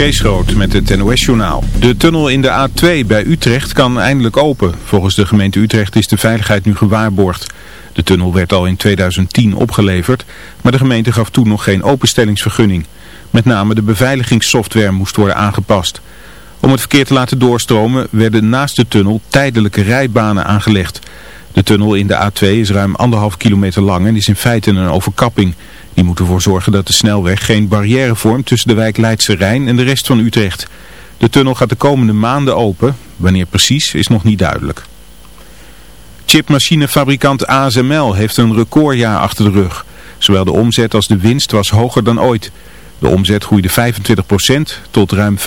Kees met het NOS-journaal. De tunnel in de A2 bij Utrecht kan eindelijk open. Volgens de gemeente Utrecht is de veiligheid nu gewaarborgd. De tunnel werd al in 2010 opgeleverd, maar de gemeente gaf toen nog geen openstellingsvergunning. Met name de beveiligingssoftware moest worden aangepast. Om het verkeer te laten doorstromen werden naast de tunnel tijdelijke rijbanen aangelegd. De tunnel in de A2 is ruim anderhalf kilometer lang en is in feite een overkapping. Die moet ervoor zorgen dat de snelweg geen barrière vormt tussen de wijk Leidse Rijn en de rest van Utrecht. De tunnel gaat de komende maanden open. Wanneer precies is nog niet duidelijk. Chipmachinefabrikant ASML heeft een recordjaar achter de rug. Zowel de omzet als de winst was hoger dan ooit. De omzet groeide 25% tot ruim 5,8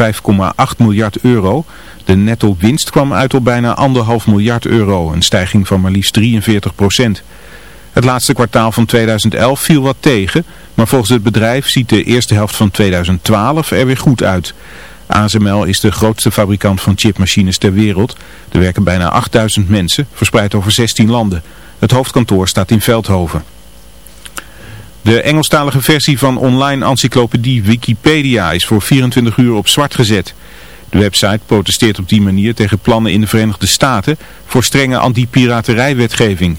miljard euro. De netto winst kwam uit op bijna 1,5 miljard euro, een stijging van maar liefst 43%. Het laatste kwartaal van 2011 viel wat tegen, maar volgens het bedrijf ziet de eerste helft van 2012 er weer goed uit. ASML is de grootste fabrikant van chipmachines ter wereld. Er werken bijna 8000 mensen, verspreid over 16 landen. Het hoofdkantoor staat in Veldhoven. De Engelstalige versie van online encyclopedie Wikipedia is voor 24 uur op zwart gezet. De website protesteert op die manier tegen plannen in de Verenigde Staten voor strenge anti-piraterijwetgeving.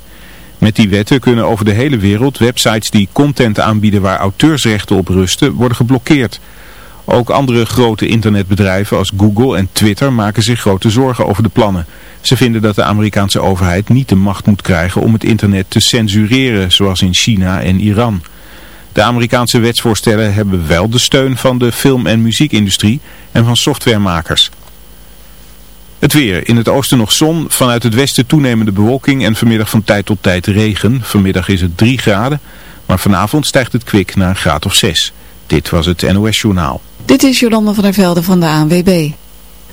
Met die wetten kunnen over de hele wereld websites die content aanbieden waar auteursrechten op rusten worden geblokkeerd. Ook andere grote internetbedrijven als Google en Twitter maken zich grote zorgen over de plannen. Ze vinden dat de Amerikaanse overheid niet de macht moet krijgen om het internet te censureren, zoals in China en Iran. De Amerikaanse wetsvoorstellen hebben wel de steun van de film- en muziekindustrie en van softwaremakers. Het weer. In het oosten nog zon, vanuit het westen toenemende bewolking en vanmiddag van tijd tot tijd regen. Vanmiddag is het 3 graden, maar vanavond stijgt het kwik naar een graad of 6. Dit was het NOS Journaal. Dit is Jolanda van der Velde van de ANWB.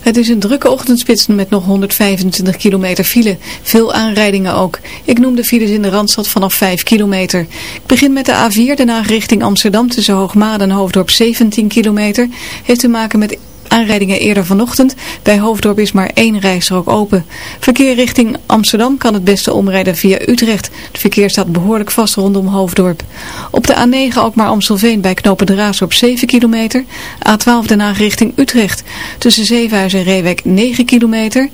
Het is een drukke ochtendspits met nog 125 kilometer file. Veel aanrijdingen ook. Ik noem de files in de Randstad vanaf 5 kilometer. Ik begin met de A4, daarna richting Amsterdam tussen Hoogmade en Hoofddorp 17 kilometer. Heeft te maken met aanrijdingen eerder vanochtend. Bij Hoofddorp is maar één rijstrook open. Verkeer richting Amsterdam kan het beste omrijden via Utrecht. Het verkeer staat behoorlijk vast rondom Hoofddorp. Op de A9 ook maar Amstelveen bij knopen Draasdorp 7 kilometer. A12 daarna richting Utrecht. Tussen Zevenhuizen en Reewek 9 kilometer.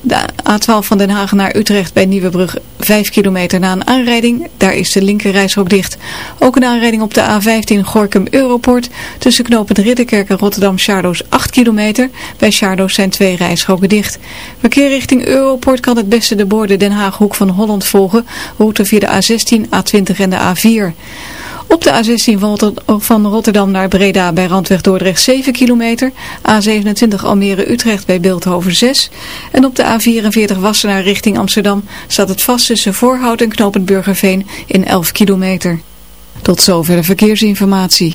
De A12 van Den Haag naar Utrecht bij Nieuwebrug 5 kilometer na een aanrijding. Daar is de linker rijstrook dicht. Ook een aanrijding op de A15 Gorkum Europort. Tussen knopen Ridderkerk en Rotterdam Charloes 8 kilometer. Bij Charloes zijn twee rijstroken dicht. Verkeer richting Europort kan het beste de borden Den Haag Hoek van Holland volgen. Route via de A16, A20 en de A4. Op de A16 van Rotterdam naar Breda bij Randweg Dordrecht 7 kilometer. A27 Almere Utrecht bij Beeldhoven 6. En op de A44 Wassenaar richting Amsterdam staat het vast tussen Voorhout en Knopend Burgerveen in 11 kilometer. Tot zover de verkeersinformatie.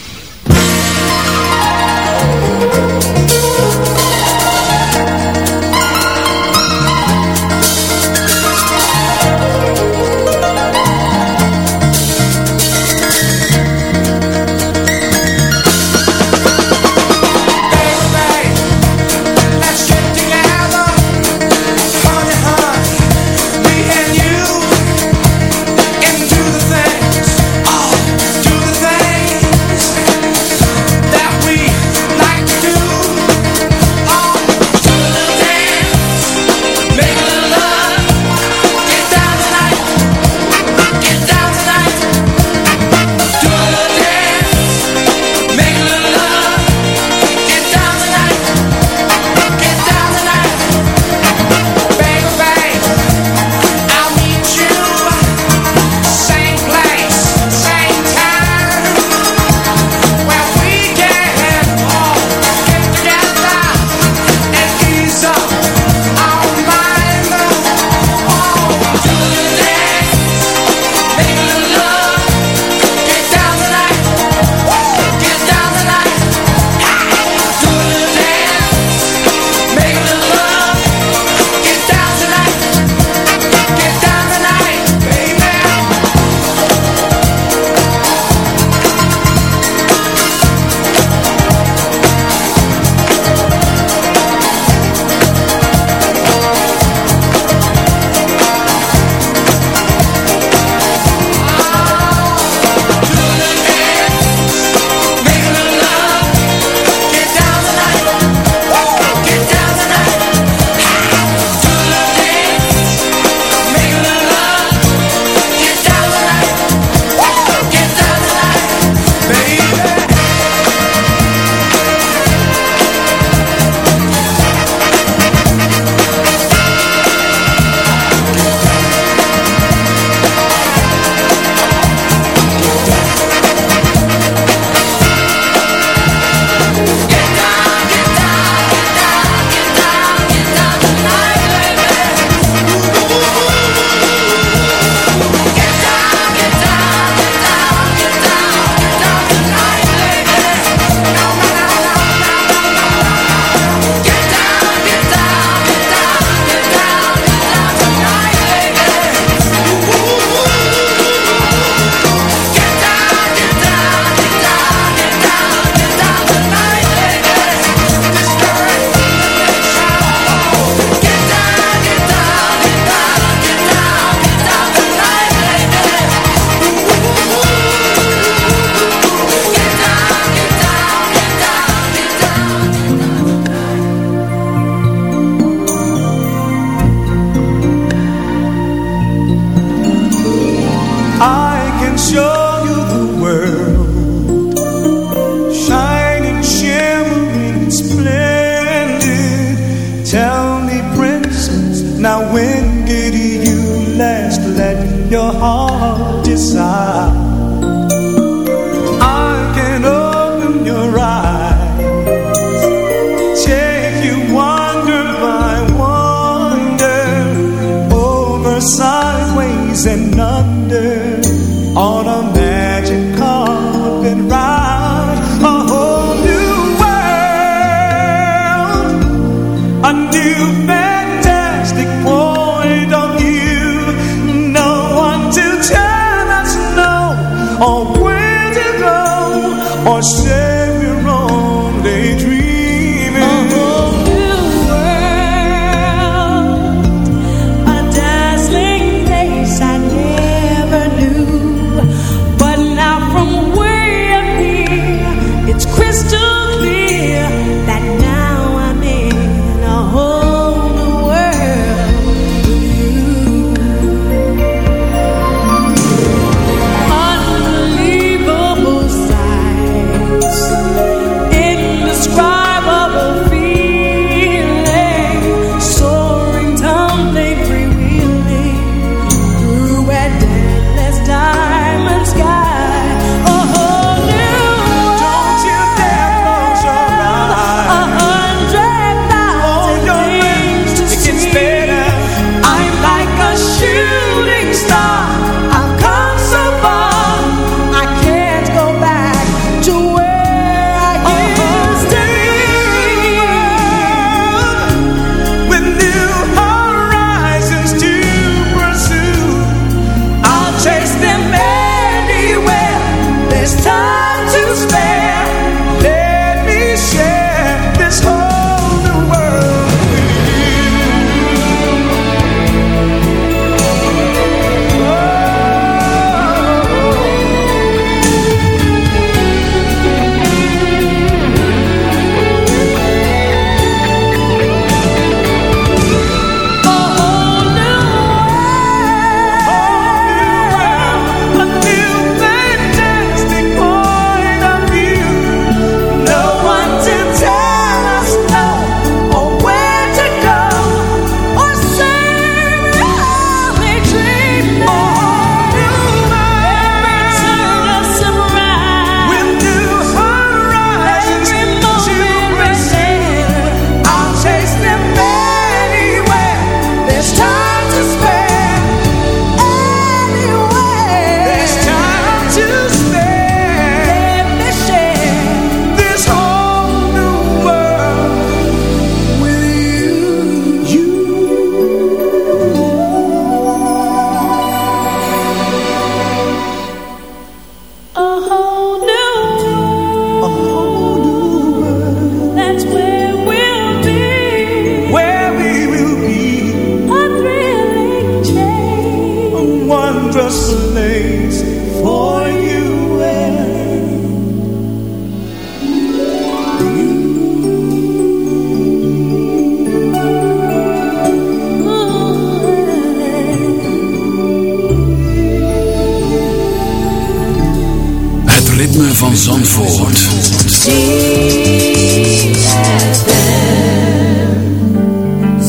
Het ritme van Zandvoort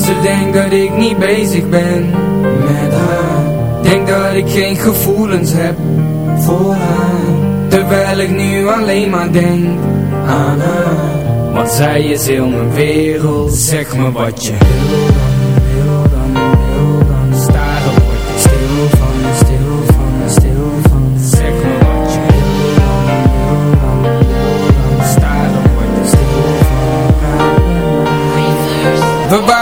Ze denkt dat ik niet bezig ben met haar. Denk dat ik geen gevoelens heb voor haar terwijl ik nu alleen maar denk. Zij is heel mijn wereld, zeg me wat je wil dan, wil dan, wil dan. Staren word je stil van, stil van, stil van. Zeg me wat je wil dan, wil dan, wil dan. Staren word je stil van. We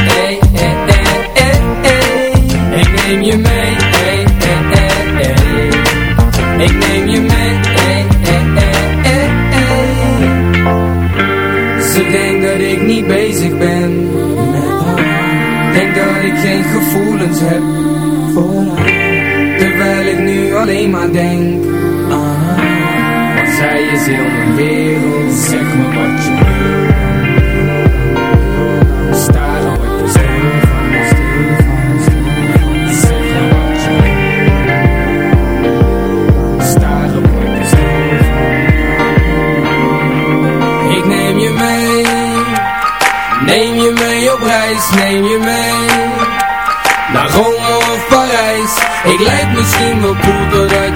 maar denk ah, Want zij is heel mijn wereld. Zeg me wat je wil. Sta dan met de stil Zeg me wat je wil. Sta dan met de stil Ik neem je mee. Neem je mee op reis, neem je mee. Naar Rome of Parijs. Ik lijk misschien wel Doordat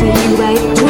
see you wait.